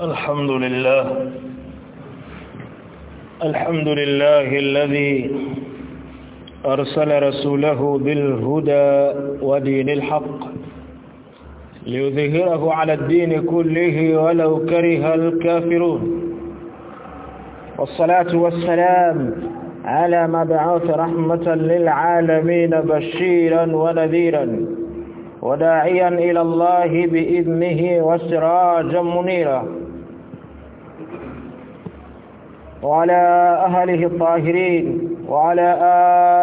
الحمد لله. الحمد لله الذي أرسل رسوله بالهدى ودين الحق ليظهره على الدين كله ولو كره الكافرون. والصلاة والسلام على مبعوث رحمة للعالمين بشيرا ونذيرا وداعيا إلى الله بإذنه وسراجا منيرا. وعلى أهله الطاهرين وعلى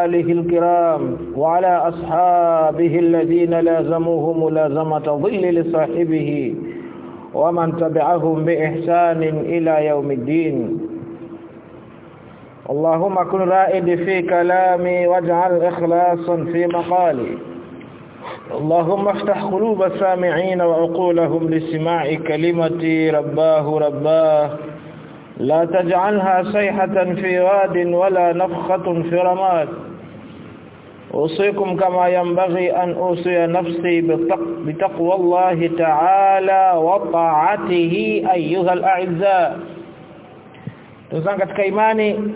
آله الكرام وعلى أصحابه الذين لازموه ملازمة ظل لصاحبه ومن تبعهم بإحسان إلى يوم الدين. اللهم كن رائد في كلامي واجعل إخلاصا في مقالي. اللهم افتح قلوب السامعين وعقولهم لسماع كلمتي رباه رباه. لا تجعلها صيحة في واد ولا نفخة في رماد أوصيكم كما ينبغي أن أوصي نفسي بتقوى الله تعالى وطاعته أيها الأعزاء tuzanga katika imani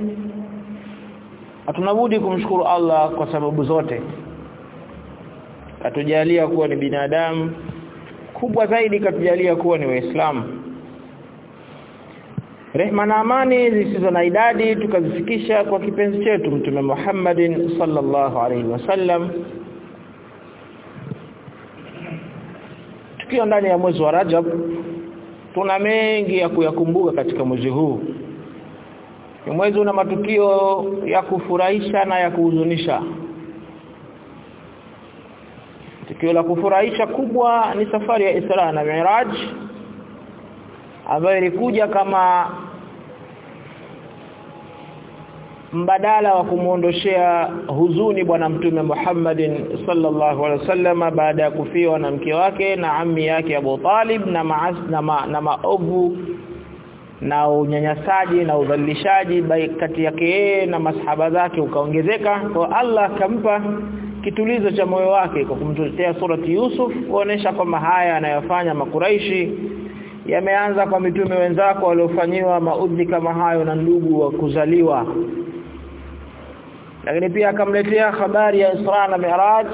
hatunabudi kumshukuru Allah kwa sababu zote katujalia kuwa ni binadamu kubwa zaidi katujalia kuwa ni waislamu rehma na amani zisizo na idadi tukazifikisha kwa kipenzi chetu mtume Muhammadin sallallahu alaihi wasallam. Tukiwa ndani ya mwezi wa Rajab tuna mengi ya kuyakumbuka katika mwezi huu. Ni mwezi una matukio ya kufurahisha na ya kuhuzunisha. Tukio la kufurahisha kubwa ni safari ya Isra na Miraj ambayo ilikuja kama mbadala wa kumuondoshea huzuni bwana mtume Muhammadin sallallahu alaihi wasallam baada ya kufiwa na mke wake na ammi yake Abu Talib na maas na, ma, na maovu na unyanyasaji na udhalilishaji kati yake yeye na masahaba zake ukaongezeka. Kwa Allah akampa kitulizo cha moyo wake kwa kumtuletea surati Yusuf kuonesha kwamba haya anayofanya makuraishi yameanza kwa mitume wenzako waliofanyiwa maudhi kama hayo na ndugu wa kuzaliwa. Lakini pia akamletea habari ya Isra na Mi'raj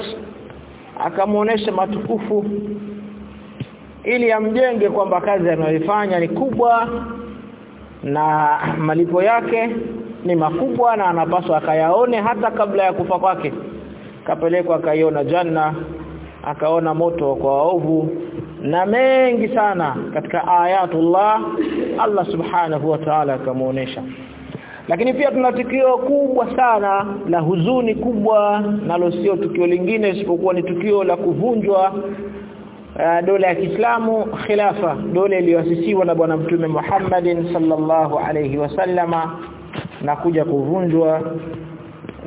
akamuonesha matukufu ili amjenge kwamba kazi anayoifanya ni kubwa na malipo yake ni makubwa na anapaswa akayaone hata kabla ya kufa kwake. Kapelekwa akaiona janna akaona moto kwa waovu na mengi sana katika ayatullah. Allah subhanahu wa ta'ala akamuonesha. Lakini pia tuna tukio kubwa sana la huzuni kubwa nalo sio tukio lingine isipokuwa ni tukio la kuvunjwa uh, dola ya Kiislamu khilafa dola iliyoasisiwa na bwana mtume Muhammadin sallallahu alayhi wasallama na kuja kuvunjwa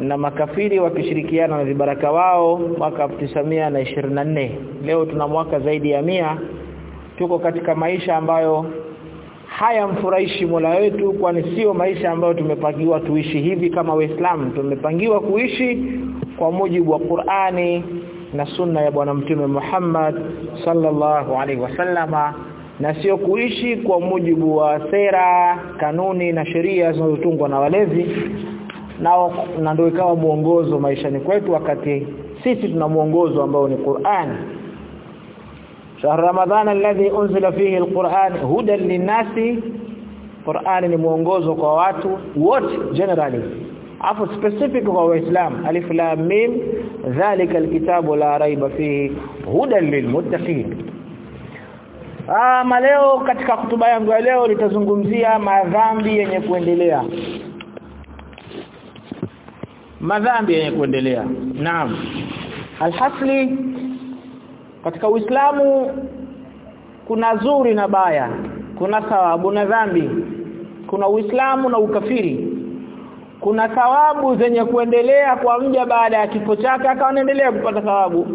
na makafiri wakishirikiana na vibaraka wao mwaka 1924 leo tuna mwaka zaidi ya mia. Tuko katika maisha ambayo haya mfurahishi Mola wetu kwani sio maisha ambayo tumepangiwa tuishi hivi kama waislamu. Tumepangiwa kuishi kwa mujibu wa Qur'ani na sunna ya bwana mtume Muhammad sallallahu alaihi wasallama na sio kuishi kwa mujibu wa sera kanuni na sheria zinazotungwa na walezi nao na ndio ikawa mwongozo maishani kwetu wakati sisi tuna mwongozo ambao ni Qur'an. Shahru ramadhan alladhi unzila fihi alquran hudan linasi Qur'an ni mwongozo kwa watu wote generally. Afu specific kwa waislam alif lam mim dhalika alkitabu la raiba fihi hudan lilmuttaqin. Ah leo katika kutuba yangu ya leo nitazungumzia madhambi yenye kuendelea madhambi yenye kuendelea. Naam. Alhasli katika uislamu kuna zuri na baya kuna thawabu na dhambi kuna uislamu na ukafiri kuna thawabu zenye kuendelea kwa mja baada ya kifo chake akaendelea kupata thawabu.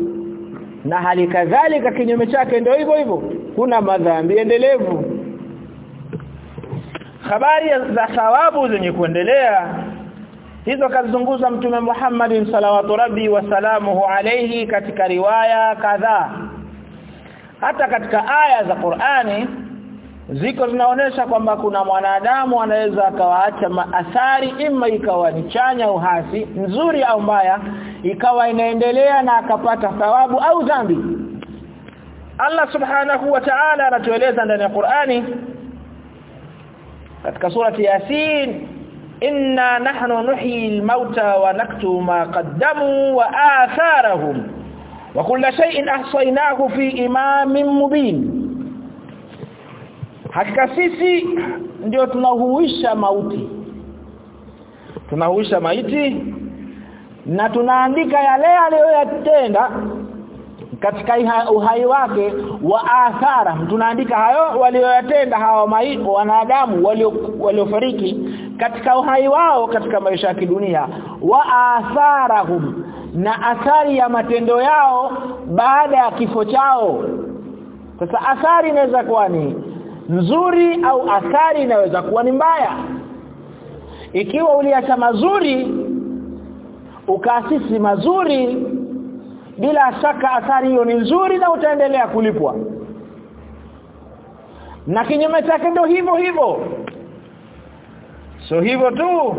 Na hali kadhalika kinyume chake ndio hivyo hivyo kuna madhambi endelevu. Habari za thawabu zenye kuendelea hizo kazunguza mtume Muhammad sallallahu rabbi wa salamuhu alayhi katika riwaya kadhaa. Hata katika aya za Qur'ani ziko zinaonesha kwamba kuna mwanadamu anaweza akawaacha maathari ima ikawa ni chanya au hasi nzuri au mbaya ikawa inaendelea na akapata thawabu au dhambi. Allah subhanahu wa ta'ala anatueleza ndani ya Qur'ani katika surati Yasin inna nahnu nuhyi al-mauta wa naktubu ma qaddamu wa atharahum. Wa kulla shay'in ahsaynahu fi imamin mubin. Hakika sisi ndio tunahuisha mauti. Tunahuisha maiti na tunaandika yale aliyoyatenda katika uhai wake wa athara tunaandika hayo walioyatenda hawa wanadamu waliofariki katika uhai wao katika maisha ya kidunia. Wa atharahum na athari ya matendo yao baada ya kifo chao. Sasa athari inaweza kuwa ni nzuri au athari inaweza kuwa ni mbaya. Ikiwa uliacha mazuri ukaasisi mazuri bila shaka athari hiyo ni nzuri na utaendelea kulipwa. Na kinyume chake ndio hivyo hivyo. So hivyo tu.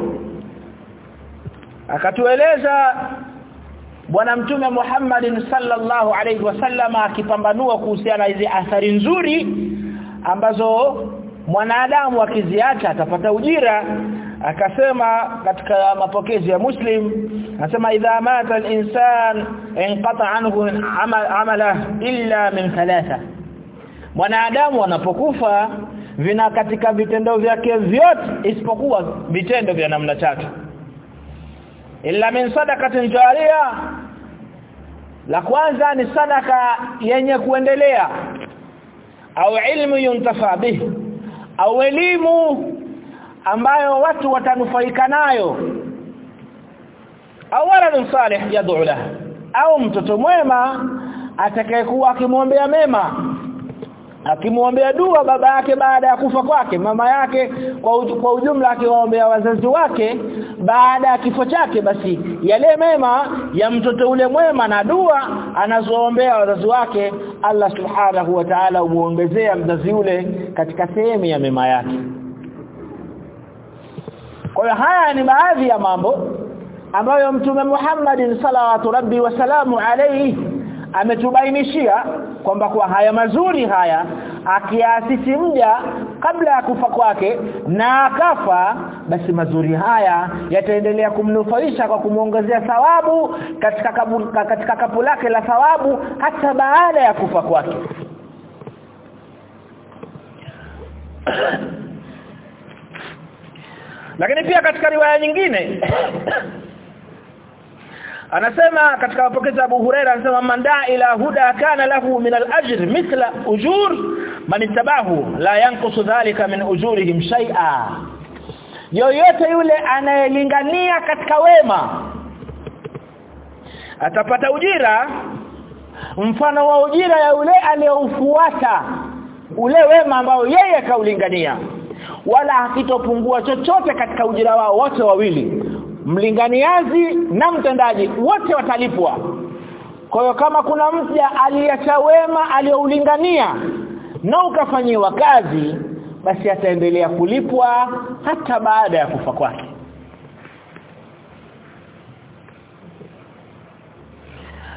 Akatueleza bwana mtume Muhammad sallallahu alaihi wasallam akipambanua kuhusiana hizi athari nzuri ambazo mwanadamu akiziacha atapata ujira akasema katika mapokezi ya Muslim anasema idha mata al-insan inqata anhu amala illa min thalatha. Mwanadamu anapokufa vina katika vitendo vyake vyote isipokuwa vitendo vya namna tatu illa min sadaqatin jariya la kwanza ni sadaka yenye kuendelea. Au ilmu yuntafa bih au elimu ambayo watu watanufaika nayo. Au waladun salih yad'u lahu. Au mtoto mwema atakayekuwa akimwombea mema. Akimwombea dua baba yake baada ya kufa kwake mama yake kwa, kwa ujumla akiwaombea wazazi wake baada ya kifo chake basi yale mema ya mtoto ule mwema na dua anazoombea wazazi wake Allah subhanahu wa ta'ala umuongezea mzazi ule katika sehemu ya mema yake kwa hiyo haya ni baadhi ya mambo ambayo mtume Muhammad sallallahu rabbi wasalamu alayhi ametubainishia kwamba kwa haya mazuri haya akiasisi mja kabla ya kufa kwake na akafa basi mazuri haya yataendelea kumnufaisha kwa kumuongezea thawabu katika kabu, katika kapu lake la thawabu hata baada ya kufa kwake lakini pia katika riwaya nyingine anasema katika mapokezi Abu Huraira anasema manda ila huda kana lahu min al-ajr mithla ujur man ittabahu la yanqusu dhalika min ujurihim shay'a. Yoyote yule anayelingania katika wema atapata ujira. Mfano wa ujira ya yule aliyoufuata ule wema ambao yeye kaulingania wala hakitopungua chochote katika ujira wao wote wawili. Mlinganiazi na mtendaji wote watalipwa. Kwa hiyo kama kuna mja aliacha wema aliyoulingania na ukafanyiwa kazi basi ataendelea kulipwa hata baada ya kufa kwake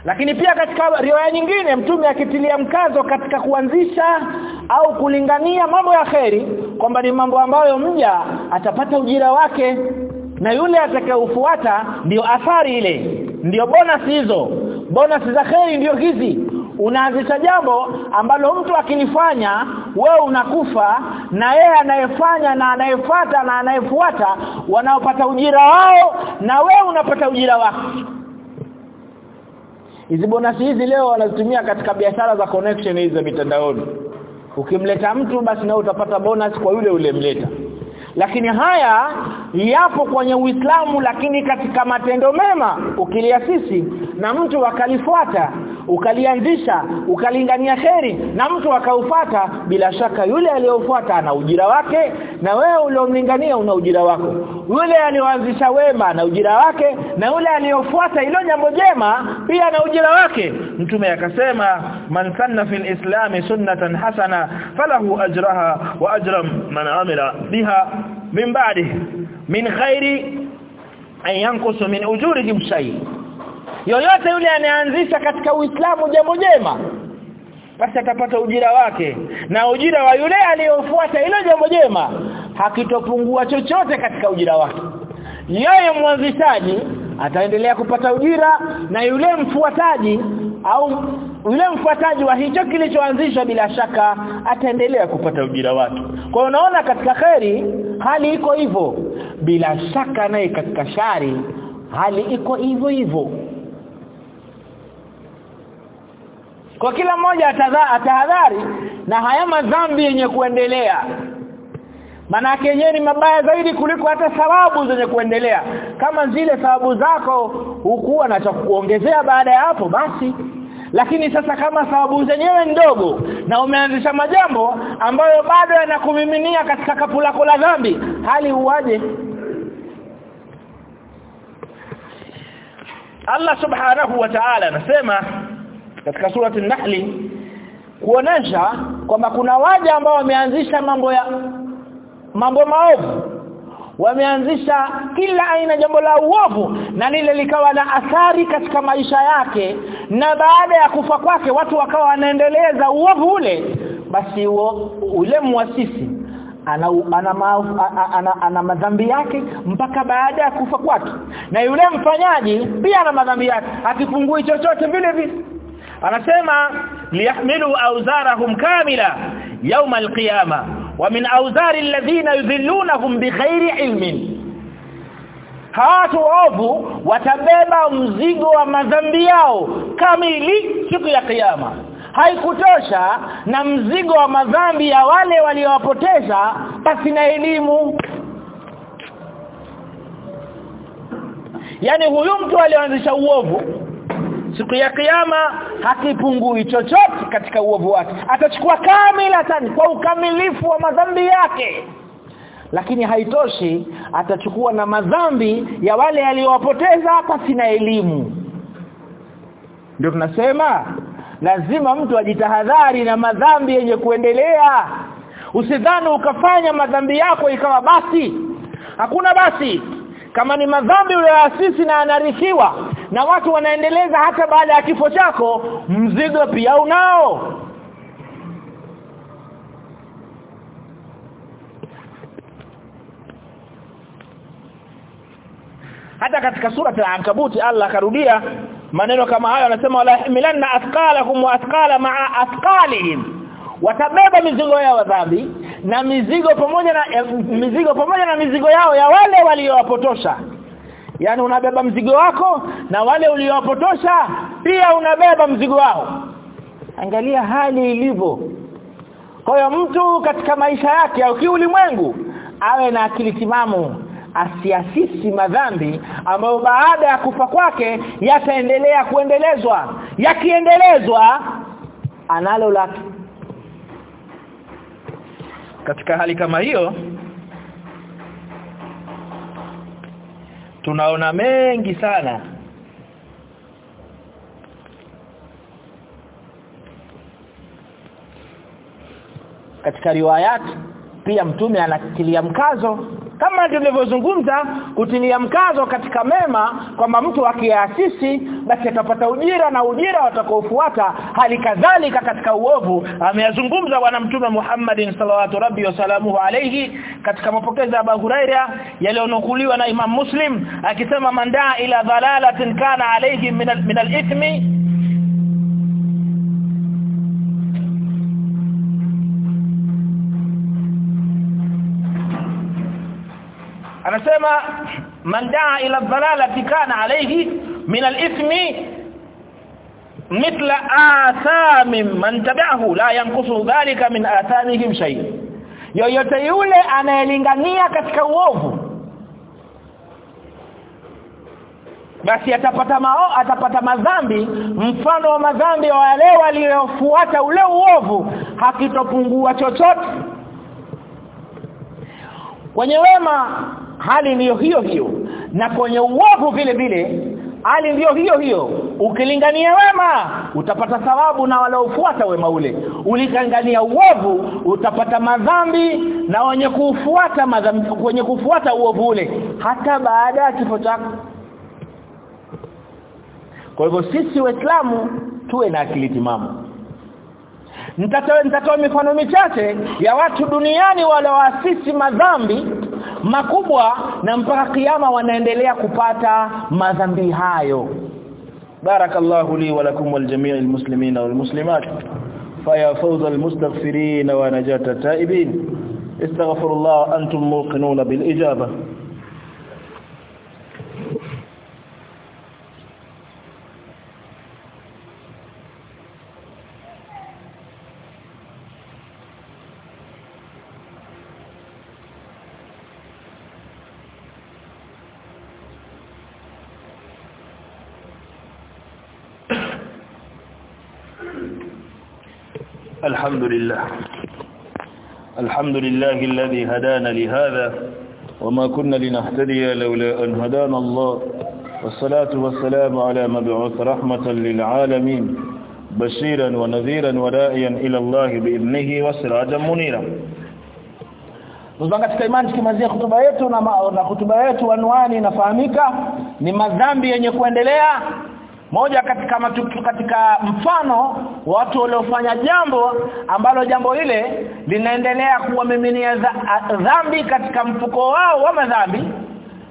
lakini pia katika riwaya nyingine mtume akitilia mkazo katika kuanzisha au kulingania mambo ya kheri kwamba ni mambo ambayo mja atapata ujira wake na yule atakayofuata ndio athari ile ndio bonus hizo. Bonus za kheri ndio hizi. Unaanzisha jambo ambalo mtu akilifanya wewe unakufa na yeye anayefanya na anayefuata na anayefuata wanaopata ujira wao na wewe unapata ujira wako hizi bonasi hizi leo wanazitumia katika biashara za connection hizi za mitandaoni. Ukimleta mtu basi na utapata bonus kwa yule ule mleta lakini haya yapo kwenye Uislamu lakini katika matendo mema ukiliasisi na mtu akalifuata ukalianzisha ukalingania kheri na mtu akaufuata bila shaka yule aliyofuata ana ujira wake na wewe uliomlingania una ujira wako. Yule aliyoanzisha wema na ujira wake na yule aliyofuata ilo jambo jema pia na ujira wake. Mtume akasema man sanna fil islam sunnatan hasana falahu ajraha wa ajra man amila biha min ba'di min khairi an yankusu min ujurihim shay. Yoyote yule anaanzisha katika Uislamu jambo jema basi atapata ujira wake. Na ujira wa yule aliyofuata hilo jambo jema hakitopungua chochote katika ujira wake. Yeye mwanzishaji ataendelea kupata ujira na yule mfuataji au yule mfuataji wa hicho kilichoanzishwa bila shaka ataendelea kupata ujira wake. Kwa unaona katika kheri hali iko hivyo. Bila shaka naye katika shari hali iko hivyo hivyo. Kwa kila mmoja atahadhari na haya madhambi yenye kuendelea maana yenyewe ni mabaya zaidi kuliko hata sababu zenye kuendelea. Kama zile sababu zako hukuwa na cha kuongezea baada ya hapo basi. Lakini sasa kama sababu zenyewe ndogo na umeanzisha majambo ambayo bado yanakumiminia katika kapu lako la dhambi hali uwaje Allah subhanahu wa ta'ala anasema katika surati an-nahl kuonesha kwamba kuna waja ambao wameanzisha mambo ya mambo maovu. Wameanzisha kila aina jambo la uovu na lile likawa na athari katika maisha yake na baada ya kufa kwake watu wakawa wanaendeleza uovu ule. Basi uo, ule muasisi ana ana, ana, ana, ana madhambi yake mpaka baada ya kufa kwake. Na yule mfanyaji pia ana madhambi yake akifungui chochote vile vile. Anasema liyahmilu awzarahum kamila yawm alqiyama wa min awzari alladhina yudhillunahum bighairi ilmin. Hawatu ovu watabeba mzigo wa madhambi yao kamili siku ya kiyama. Haikutosha na mzigo wa madhambi ya wale waliowapoteza basi na elimu. Yani huyu mtu alianzisha uovu siku ya kiyama hakipungui chochote katika uovu wake. Atachukua kamila tani kwa ukamilifu wa madhambi yake. Lakini haitoshi atachukua na madhambi ya wale aliyowapoteza pasi na elimu. Ndio tunasema lazima mtu ajitahadhari na madhambi yenye kuendelea. Usidhani ukafanya madhambi yako ikawa basi. Hakuna basi. Kama ni madhambi uliyoasisi na anarithiwa na watu wanaendeleza hata baada ya kifo chako mzigo pia unao. Hata katika sura ya Ankabuti Allah akarudia maneno kama hayo anasema wala milanna athqalakum wa athqala ma'a athqalihim. Watabeba mizigo yao dhambi na mizigo pamoja na eh, mizigo pamoja na mizigo yao ya wale waliowapotosha yani unabeba mzigo wako na wale uliowapotosha pia unabeba mzigo wao. Angalia hali ilivyo. Kwa hiyo mtu katika maisha yake au kiulimwengu awe na akili timamu asiasisi madhambi ambayo baada ya kufa kwake yataendelea kuendelezwa. Yakiendelezwa analo lake. Katika hali kama hiyo tunaona mengi sana. Katika riwayat pia mtume anatilia mkazo kama tulivyozungumza kutilia mkazo katika mema kwamba mtu akiasisi basi atapata ujira na ujira watakaofuata hali kadhalika katika uovu. Ameyazungumza bwana mtume Muhammadin sallallahu rabbi wa salamuhu alayhi katika mapokezi ya Abu Huraira yaliyonukuliwa na Imam Muslim akisema mandaa ila dhalalatin kana alayhi min al-ithmi anasema man daa ila dhalalati kana alayhi min al-ithmi mithla athami man tabi'ahu la yanqusu dhalika min athamihim shay yoyote yule anayelingania katika uovu basi atapata mao atapata madhambi. Mfano wa madhambi wa wale waliofuata ule uovu hakitopungua chochote. Kwenye wema hali ndiyo hiyo hiyo na kwenye uovu vile vile hali ndiyo hiyo hiyo. Ukilingania wema utapata thawabu na waliofuata wema ule. Ulikangania uovu utapata madhambi na wenye kufuata madhambi wenye kufuata uovu ule hata baada ya kifo chako. Kwa hivyo sisi waislamu tuwe na akili timamu. Nitatoa mifano michache ya watu duniani wale waasisi madhambi makubwa na mpaka kiyama wanaendelea kupata madhambi hayo barakallahu li wa lakum wal jami'il muslimina wal muslimat فيا mustaghfirin wa ونجاة taibin استغفر الله أنتم موقنون بالإجابة الحمد لله الحمد لله الذي هدانا لهذا وما كنا لنهتدي لولا أن هدانا الله والصلاة والسلام على مبعوث رحمة للعالمين بشيرا ونذيرا ودائيا إلى الله بإذنه وسراجا منيرا Tuzanga katika imani tukimalizia hotuba yetu na hotuba yetu anwani inafahamika ni madhambi yenye kuendelea moja katika matukio katika mfano watu waliofanya jambo ambalo jambo ile linaendelea kuwamiminia dhambi katika mfuko wao wa madhambi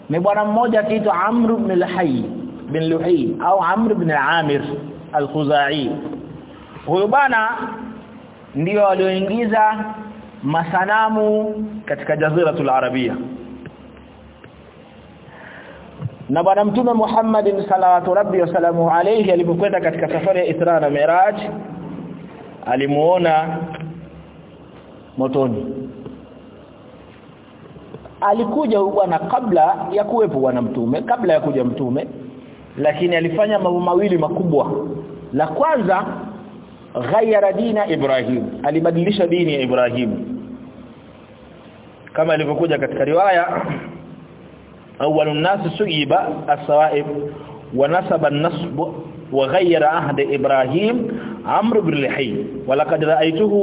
ni bwana mmoja akiitwa Amr ibn al-Hayy bin Luhay au Amr ibn Amir al-Khuzai. Huyo bwana ndio alioingiza masanamu katika jaziratul arabia na bwana mtume Muhammad sallallahu rabbi wasalamu alayhi alipokwenda katika safari ya Isra na Miraj alimuona motoni. Alikuja bwana kabla ya kuwepo bwana mtume kabla ya kuja mtume lakini alifanya mambo mawili makubwa. La kwanza ghayara dina Ibrahim alibadilisha dini ya Ibrahim. Kama ilivyokuja katika riwaya awwalun nas su'iba as-sawa'ib wa nasaba an-nasb wa ghayyara ahd ibrahim amr ibn lihi wa laqad ra'aytuhu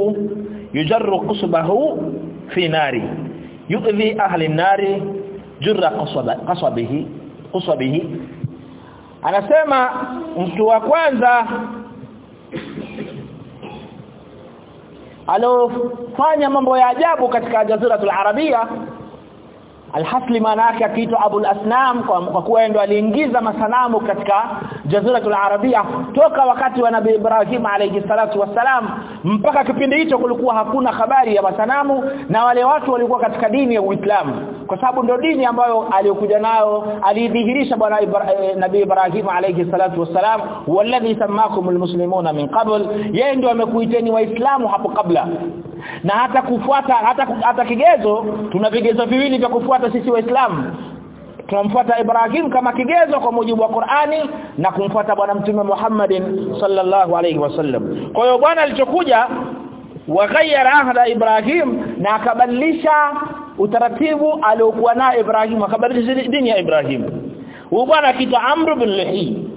yujarru qasbahu fi nari yu'dhi ahli an-nari jurra qasabihi qasabihi anasema mtu wa kwanza alofanya mambo ya ajabu katika jaziratul arabia Alhasli maana yake akiitwa Abul Asnam kwa, kwa kuwa ndo aliingiza masanamu katika Jaziratul Arabia toka wakati wa Nabii Ibrahim alayhi salatu wassalam. Mpaka kipindi hicho kulikuwa hakuna habari ya masanamu na wale watu walikuwa katika dini ya Uislamu. Kwa sababu ndio dini ambayo aliyokuja nayo alidhihirisha bwana eh, Nabii Ibrahim alayhi salatu wassalam walladhi samakum almuslimuna min qabl. Yeye ndio amekuiteni waislamu hapo kabla. Na hata kufuata hata hata kigezo tuna vigezo viwili vya kufuata sisi waislamu tunamfuata Ibrahim kama kigezo kwa mujibu wa Qur'ani na kumfuata bwana mtume Muhammadin sallallahu alaihi wasallam kwa hiyo bwana alichokuja waghayyara ahda Ibrahim na akabadilisha utaratibu aliokuwa na Ibrahim akabadilisha dini ya Ibrahim. Huyu bwana akiitwa amru bin Luhi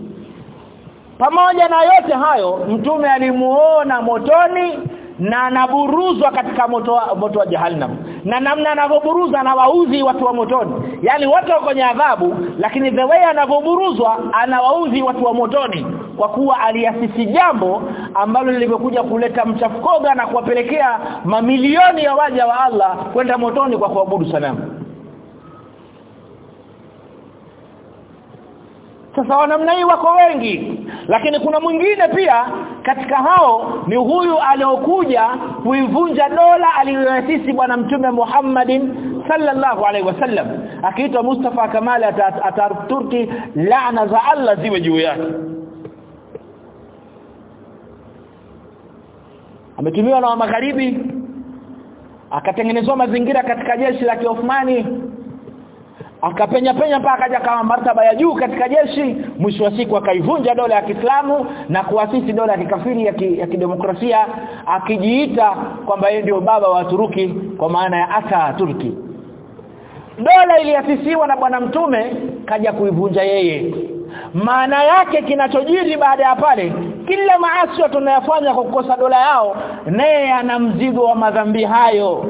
pamoja na yote hayo mtume alimuona motoni na anaburuzwa katika moto wa, moto wa jahannam. Na namna anavyoburuza anawauzi watu wa motoni. Yani wote wako kwenye adhabu lakini the way anavyoburuzwa anawauzi watu wa motoni. Kwa kuwa aliasisi jambo ambalo lilivyokuja kuleta mchafukoga na kuwapelekea mamilioni ya waja wa Allah kwenda motoni kwa kuabudu sanamu sasa wanamna hii wako wengi lakini kuna mwingine pia katika hao ni huyu aliokuja kuivunja dola aliyoasisi bwana mtume Muhammadin sallallahu alaihi wasallam. Akiitwa Mustafa Kamal atarturki laana za Allah ziwe juu yake. Ametumiwa na wa magharibi akatengenezwa mazingira katika jeshi la Kiosmani akapenya penya mpaka akaja kama martaba ya juu katika jeshi. Mwisho wa siku akaivunja dola ya Kiislamu na kuasisi dola ya kikafiri ya, ki, ya kidemokrasia akijiita kwamba yeye ndio baba wa Turuki kwa maana ya ata Turki. Dola iliasisiwa na bwana mtume kaja kuivunja yeye. Maana yake kinachojiri baada ya pale kila maasi tunayofanya kwa kukosa dola yao naye ana mzigo wa madhambi hayo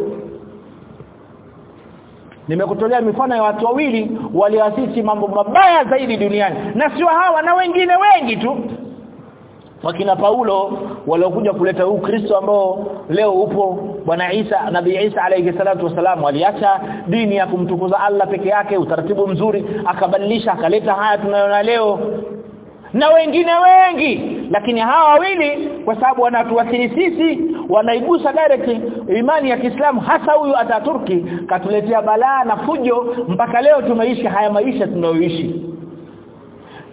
nimekutolea mifano ya watu wawili walioasisi mambo mabaya zaidi duniani. Na sio hawa na wengine wengi tu. Wakina Paulo waliokuja kuleta huu Kristo ambao leo upo bwana Isa nabii Isa alayhi salatu wasalam aliacha dini ya kumtukuza Allah peke yake utaratibu mzuri akabadilisha akaleta haya tunayoona leo. Na wengine wengi lakini hawa wawili kwa sababu wanatuathiri sisi wanaigusa direct imani ya Kiislamu hasa huyu Ataturki katuletea balaa na fujo mpaka leo tumeishi haya maisha tunayoishi.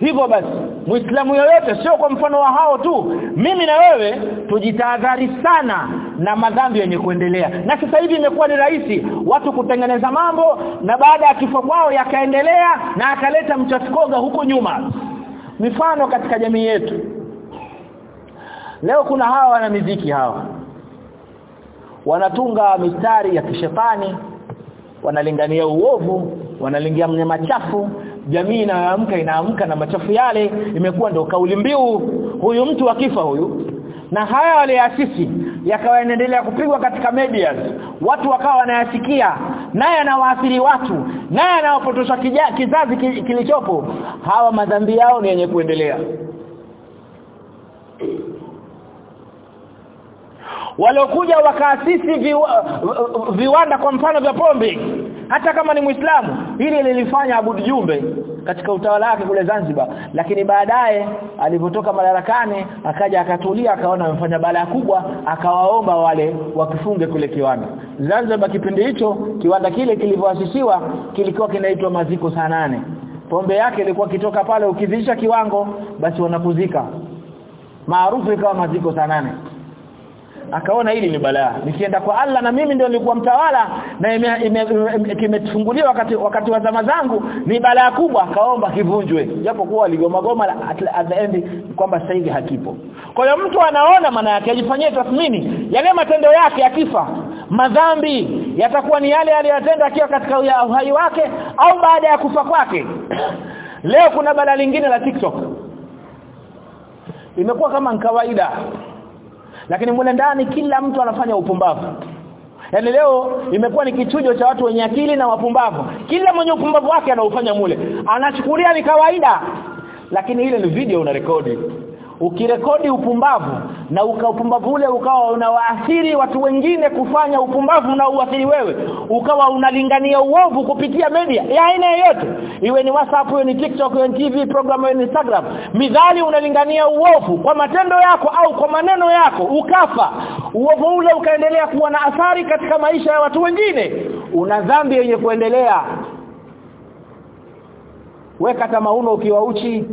Hivyo basi muislamu yoyote sio kwa mfano wa hao tu mimi na wewe tujitahadhari sana na madhambi yenye kuendelea. Na sasa hivi imekuwa ni rahisi watu kutengeneza mambo na baada ya kifo kwao yakaendelea na akaleta mchafukoga huko nyuma. Mifano katika jamii yetu. Leo kuna hawa wana miziki hawa wanatunga mistari ya kishetani wanalingania uovu wanalingia mnyama chafu jamii inayoamka inaamka na machafu yale imekuwa ndio kauli mbiu huyu mtu akifa huyu. Na haya waliasisi yakawa yanaendelea kupigwa katika medias. Watu wakawa wanayasikia naye anawaathiri watu naye anawapotosha kizazi kilichopo. Hawa madhambi yao ni yenye kuendelea waliokuja wakaasisi viwa, viwanda kwa mfano vya pombe. Hata kama ni Muislamu hili lilifanya Abud Jumbe katika utawala wake kule Zanzibar. Lakini baadaye alipotoka madarakani akaja akatulia akaona amefanya balaa kubwa akawaomba wale wakifunge kule kiwanda. Zanzibar kipindi hicho kiwanda kile kilivyoasisiwa kilikuwa kinaitwa maziko saa nane pombe yake ilikuwa kitoka pale ukizisha kiwango basi wanakuzika. Maarufu ikawa maziko saa nane akaona hili ni balaa. Nikienda kwa Allah na mimi ndio nilikuwa mtawala na kimefunguliwa wakati wakati wa zama zangu ni balaa kubwa. Akaomba kivunjwe. Japo kuwa aligoma goma at, the end kwamba sasa hivi hakipo. Kwa hiyo mtu anaona maana yake ajifanyie tathmini. Yale matendo yake akifa madhambi yatakuwa ni yale aliyotenda akiwa katika uhai wake au baada ya kufa kwake. Leo kuna balaa lingine la TikTok. Imekuwa kama kawaida lakini mule ndani kila mtu anafanya upumbavu yani leo imekuwa ni kichujo cha watu wenye akili na wapumbavu. Kila mwenye upumbavu wake anaufanya mule. Anachukulia ni kawaida. Lakini ile ni video unarekodi. Ukirekodi upumbavu na ukaupumbavu ule ukawa unawaathiri watu wengine kufanya upumbavu na uathiri wewe, ukawa unalingania uovu kupitia media ya aina yoyote, iwe ni WhatsApp, iwe ni TikTok, iwe ni TV program, iwe ni Instagram. Midhali unalingania uovu kwa matendo yako au kwa maneno yako, ukafa. Uovu ule ukaendelea kuwa na athari katika maisha ya watu wengine. Una dhambi yenye kuendelea. Weka tamauno ukiwa uchi,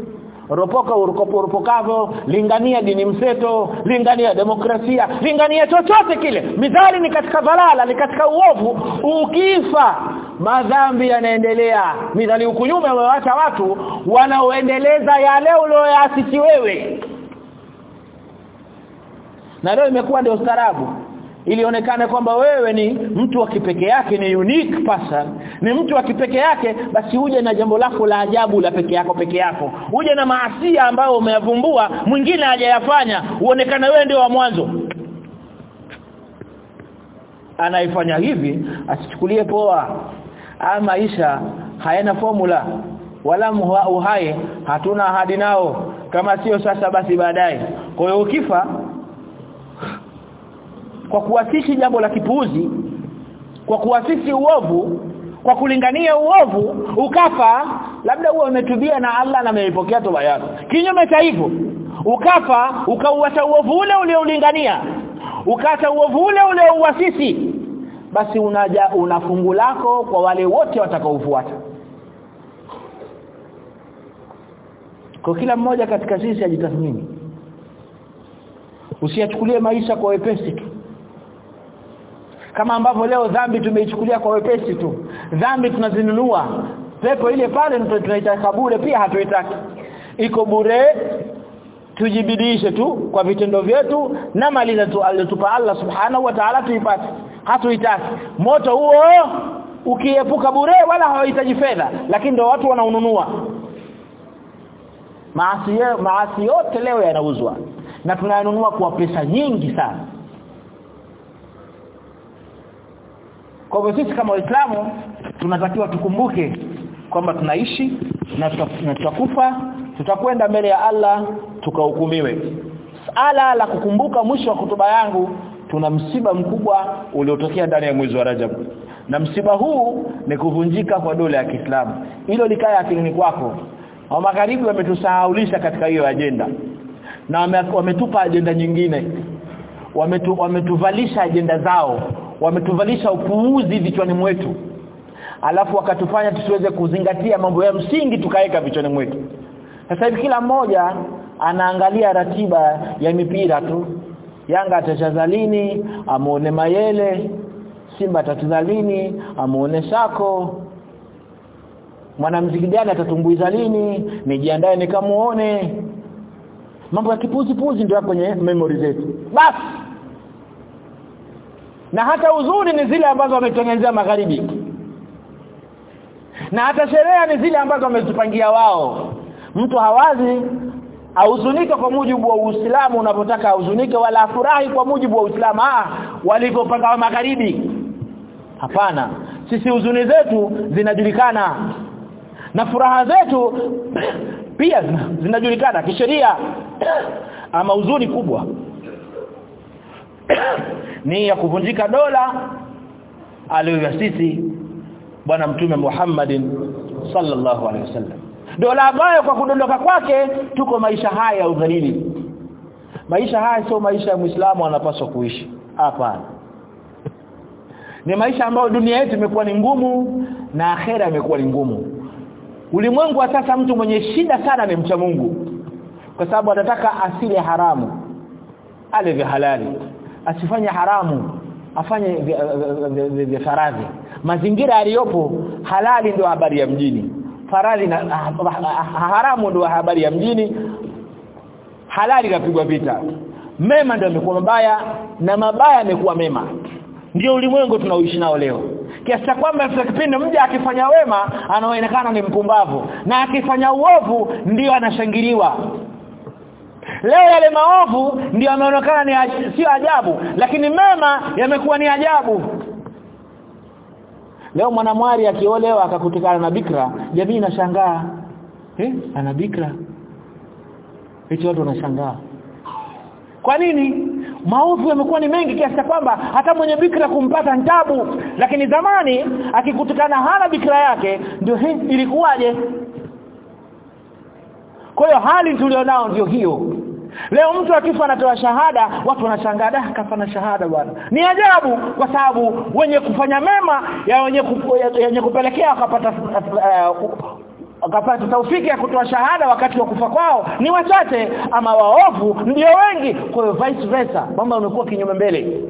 ropoka uropokavyo lingania dini mseto lingania demokrasia lingania chochote kile. Midhali ni katika dhalala ni katika uovu. Ukifa madhambi yanaendelea. Midhali huku nyuma wamewacha watu wanaoendeleza yale ulioyaasisi wewe. Na leo imekuwa ndio ustarabu ilionekane kwamba wewe ni mtu wa kipekee yake ni unique person. Ni mtu wa kipekee yake basi uje na jambo lako la ajabu la peke yako peke yako. Uje na maasia ambayo umeyavumbua mwingine hajayafanya. Uonekane wewe ndio wa mwanzo. Anaifanya hivi asichukulie poa. Ama maisha hayana formula. Wala uhai hatuna ahadi nao. Kama sio sasa basi baadaye. Kwa hiyo ukifa kwa kuasisi jambo la kipuuzi kwa kuasisi uovu kwa kulingania uovu ukafa labda huwa umetubia na Allah na ameipokea toba yako. Kinyume cha hivyo ukafa ukauacha uovu ule ulioulingania ukaacha uovu ule uliouasisi basi unaja una fungu lako kwa wale wote watakaofuata. Kwa kila mmoja katika sisi ajitathmini. Usiyachukulie maisha kwa wepesi tu kama ambavyo leo dhambi tumeichukulia kwa wepesi tu. Dhambi tunazinunua. Pepo ile pale tunaitaka bure pia hatuitaki. Iko bure tujibidishe tu kwa vitendo vyetu na mali alizotupa Allah subhanahu wa ta'ala tuipate. Hatuitaki. Moto huo ukiepuka bure wala hawahitaji fedha lakini ndio watu wanaununua. Maasi maasi yote leo yanauzwa. Na tunayanunua kwa pesa nyingi sana kwa hivyo sisi kama waislamu tunatakiwa tukumbuke kwamba tunaishi na tutakufa tutakwenda mbele ya Allah tukahukumiwe. Sala la kukumbuka mwisho wa kutuba yangu tuna msiba mkubwa uliotokea ndani ya mwezi wa Rajab. Na msiba huu ni kuvunjika kwa dola ya Kiislamu. Hilo likaya akilini kwako. Wa magharibi wametusahaulisha katika hiyo ajenda. Na wametupa ajenda nyingine. Wametu, wametuvalisha ajenda zao wametuvalisha upuuzi vichwani mwetu. Alafu wakatufanya tusiweze kuzingatia mambo ya msingi tukaeka vichwani mwetu. Sasa hivi kila mmoja anaangalia ratiba ya mipira tu. Yanga atacheza lini amuone Mayele Simba atacheza lini amuone Sako. Mwanamuziki gani atatumbuiza lini nijiandae nikamuone. Mambo ya kipuzi puzi ndio kwenye memory zetu. Basi na hata uzuri ni zile ambazo wametengenezea magharibi. Na hata sherehe ni zile ambazo wamezipangia wao. Mtu hawazi ahuzunike kwa mujibu wa Uislamu unapotaka ahuzunike wala afurahi kwa mujibu wa Uislamu. Ah walivyopanga wa magharibi. Hapana. Sisi huzuni zetu zinajulikana. Na furaha zetu pia zinajulikana kisheria. Ama uzuni kubwa ni ya kuvunjika dola aliyoyasisi bwana mtume Muhammadin sallallahu alaihi wasallam. Dola ambayo kwa kudondoka kwake tuko maisha haya ya udhalili. Maisha haya sio maisha ya Muislamu anapaswa kuishi. Hapana. Ni maisha ambayo dunia yetu imekuwa ni ngumu na akhera imekuwa ni ngumu. Ulimwengu wa sasa mtu mwenye shida sana ni mcha Mungu. Kwa sababu anataka asile haramu ale vya halali asifanye haramu afanye vya faradhi. Mazingira aliyopo halali ndio habari ya mjini. Faradhi na haramu ndio habari ya mjini. Halali kapigwa vita. Mema ndio yamekuwa mabaya na mabaya yamekuwa mema. Ndio ulimwengu tunaoishi nao leo. Kiasi cha kwamba kipindi mja akifanya wema anaonekana ni mpumbavu. Na akifanya uovu ndio anashangiliwa leo yale maovu ndio yameonekana ni aj sio ajabu lakini mema yamekuwa ni ajabu. Leo mwanamwari akiolewa akakutikana na bikra jamii inashangaa. Eh ana bikra. Hicho watu wanashangaa. Kwa nini? Maovu yamekuwa ni mengi kiasi kwamba hata mwenye bikra kumpata ntabu lakini zamani akikutikana hana bikra yake ndio ilikuwaje? Kwa hiyo hali tulionao ndio hiyo Leo mtu akifa anatoa shahada, watu wanashangaa da kafa na shahada bwana. Ni ajabu kwa sababu wenye kufanya mema ya wenye kupu, ya, wenye kupelekea wakapata akapata wakapata taufiki ya kutoa shahada wakati wa kufa kwao ni wachache ama waovu ndio wengi kwa hiyo vice versa mambo yamekuwa kinyume mbele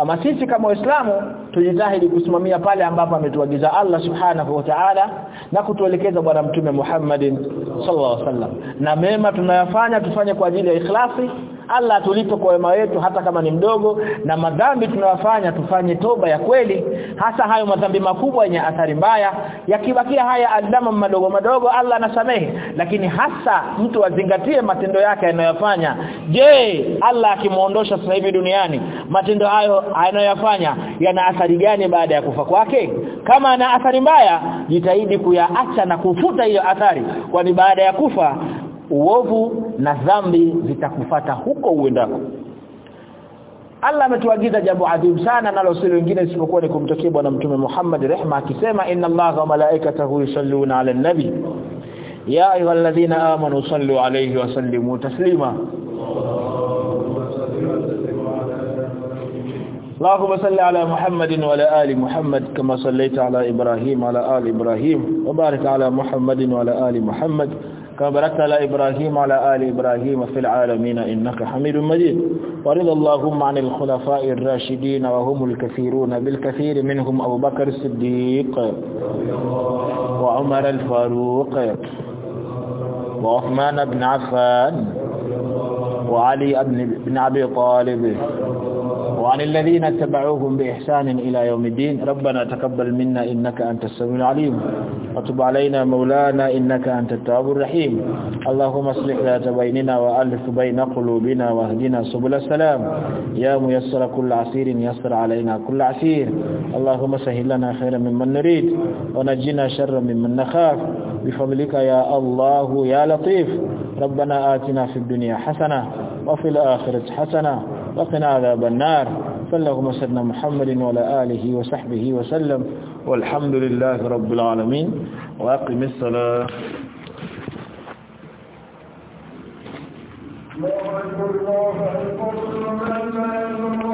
ama sisi kama waislamu tujitahidi kusimamia pale ambapo ametuagiza Allah subhanahu wa ta'ala na kutuelekeza bwana mtume Muhammadin sallallahu alaihi wasallam. Na mema tunayafanya tufanye kwa ajili ya ikhlasi Allah atulipe kwa wema wetu hata kama ni mdogo na madhambi tunayofanya tufanye toba ya kweli hasa hayo madhambi makubwa yenye athari mbaya. Yakibakia haya adama madogo madogo Allah anasamehe. Lakini hasa mtu azingatie matendo yake anayofanya je Allah akimuondosha sasa hivi duniani matendo hayo anayoyafanya yana athari gani baada ya kufa kwake? Kama ana athari mbaya jitahidi kuyaacha na kufuta hiyo athari kwani baada ya kufa uovu na dhambi zitakufata huko uendako Allah ametuagiza jambo adhimu sana nalo si lingine isipokuwa ni kumtokea bwana mtume Muhammad rehma akisema inna Allaha wa malaikatahu yusalluna ala nabi ya ayyuhalladhina amanu sallu alayhi wa sallimu taslima اللهم صل على محمد وعلى ال محمد كما صليت على إبراهيم وعلى ال إبراهيم وبارك على محمد وعلى ال محمد كما باركت على إبراهيم وعلى آل إبراهيم في العالمين إنك حميد مجيد. ورضى اللهم عن الخلفاء الراشدين وهم الكثيرون بالكثير منهم أبو بكر الصديق وعمر الفاروق وعثمان بن عفان وعلي بن أبي طالب وعن الذين اتبعوهم بإحسان إلى يوم الدين. ربنا تقبل منا إنك أنت السميع العليم. وتب علينا مولانا إنك أنت التواب الرحيم. اللهم اصلح ذات بيننا وألف بين قلوبنا واهدنا سبل السلام. يا ميسر كل عسير يسر علينا كل عسير. اللهم سهل لنا خيرا ممن نريد ونجنا شرا ممن نخاف. بفضلك يا الله يا لطيف. ربنا آتنا في الدنيا حسنة وفي الآخرة حسنة وقنا عذاب النار. فاللهم سيدنا محمد وعلى آله وصحبه وسلم. والحمد لله رب العالمين. وأقم الصلاة. الله أكبر. الله أكبر. لا إله إلا الله